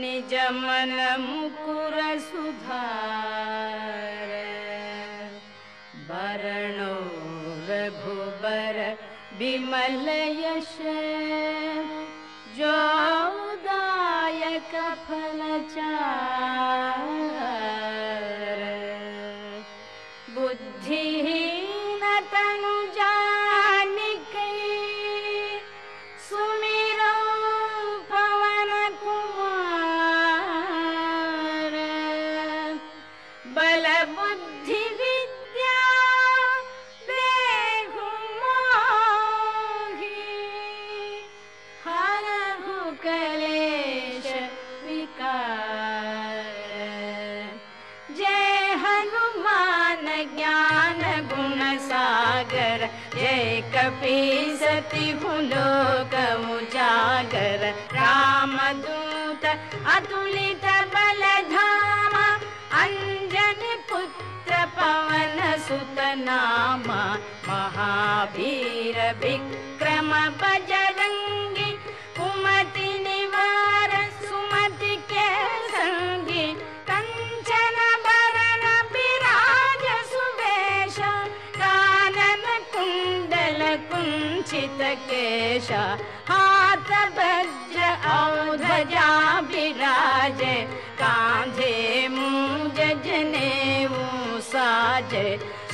निज मन मुकुर सुधार। वरणो रघुबर विमल यश। जोदायक फल कपी सती लोक उजागर रामदूत अतुलित बल धामा अंजन पुत्र पवन सुत नामा। महावीर विक्रम बजरंगी कुंडल कुंचित केश। हाथ वज्र औध्वजा विराज। कांधे जनेऊ साज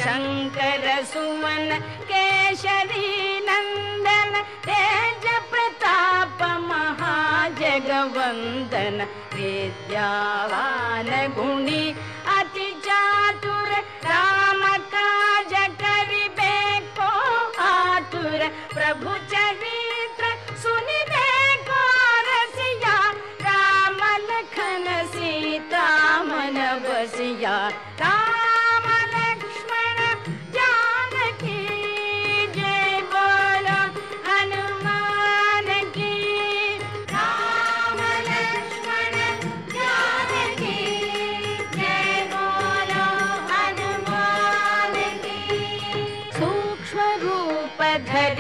शंकर सुमन केशरी नंदन तेज प्रताप महाजगवंदन। विद्यावान गुणी प्रभु रूप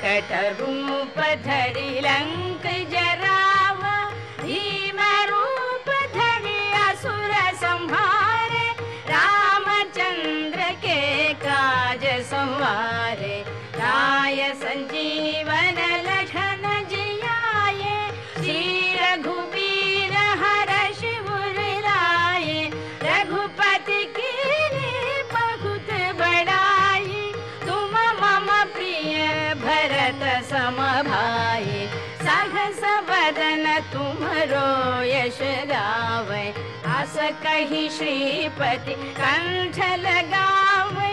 धरि रूप धरि लंक जरावा भीम रूप धरि असुर संहारे तुमरो यश गावे। अस कही श्रीपति कंठ लगावे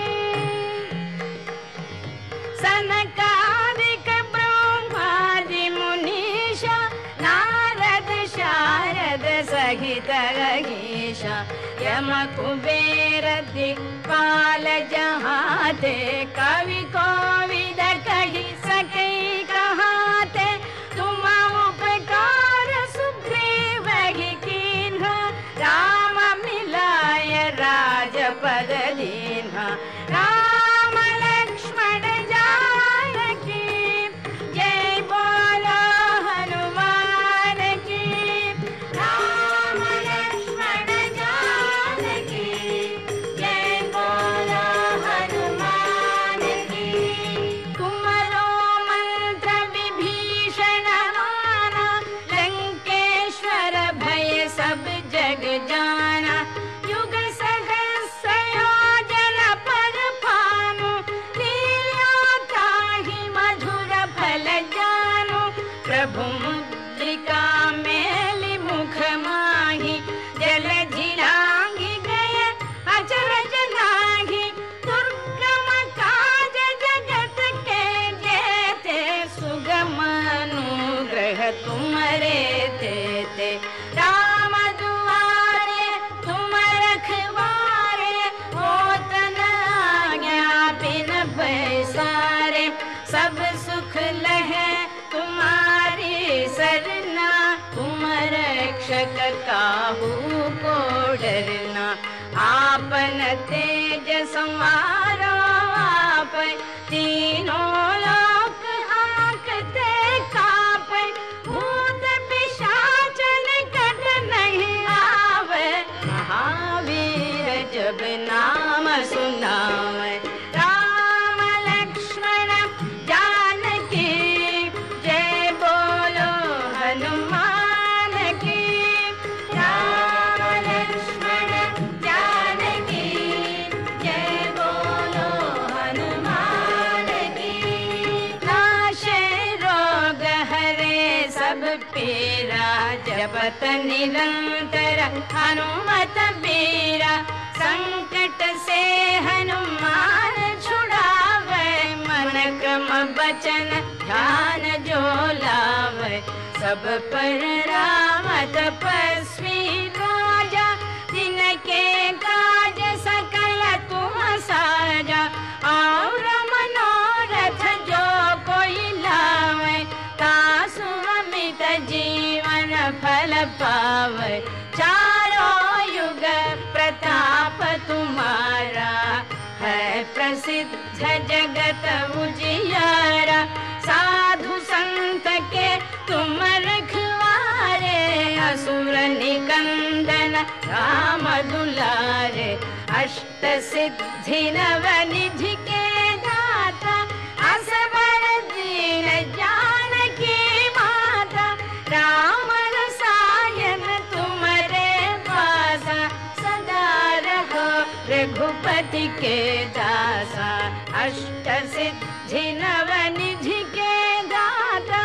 सनकादिक ब्रह्मादि मुनीषा नारद शारद सहित रहीशा यम कुबेर दिक्पाल जहाते कवि कोविद तुमरे तेते राम दुआरे तुम रखवारे आज्ञा बिन पैसारे सब सुख लहे तुम्हारी सरना तुम रक्षक काहू को डरना। आपन तेज तीनों जब नाम सुनाव। राम लक्ष्मण जानकी जय बोलो हनुमान की। राम लक्ष्मण जानकी जय बोलो हनुमान की। नाशे रोग हरे सब पीरा जपत निरंतर हनुमत बीरा संकट से हनुमान छुड़ावे मन क्रम बचन ध्यान जो लावे। सब पर राम तपस्वी राजा तिनके काज सकल तुम साजा। और मनोरथ जो कोई लावे तासु अमित जीवन फल पावे। जगत उजियारा। साधु संत के तुम रखवारे असुर निकंदन राम दुलारे अष्ट सिद्धि नव निधि के के दासा अष्ट सिद्धि नव निधि के दाता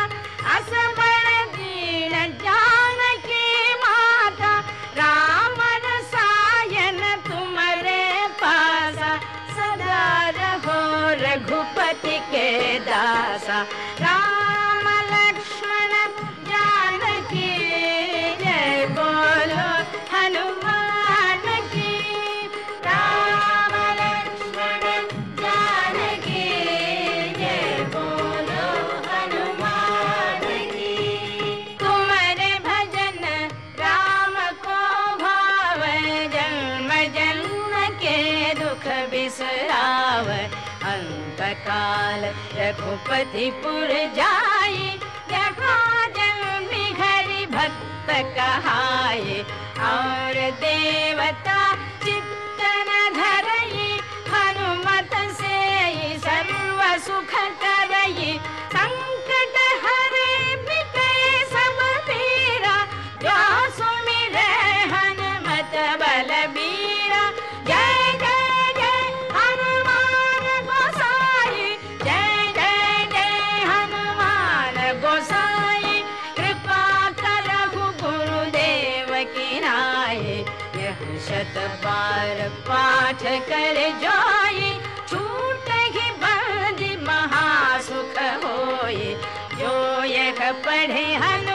असबर दीन जानकी माता राम रसायन तुम्हारे पासा, सदा रहो रघुपति के दासा, राम रघुपति पुर जाए जहाँ जल में भक्त कहाए और देवता चित्त पाठ कर जाई छूट ही बंद महासुख होए जो यह पढ़े हनु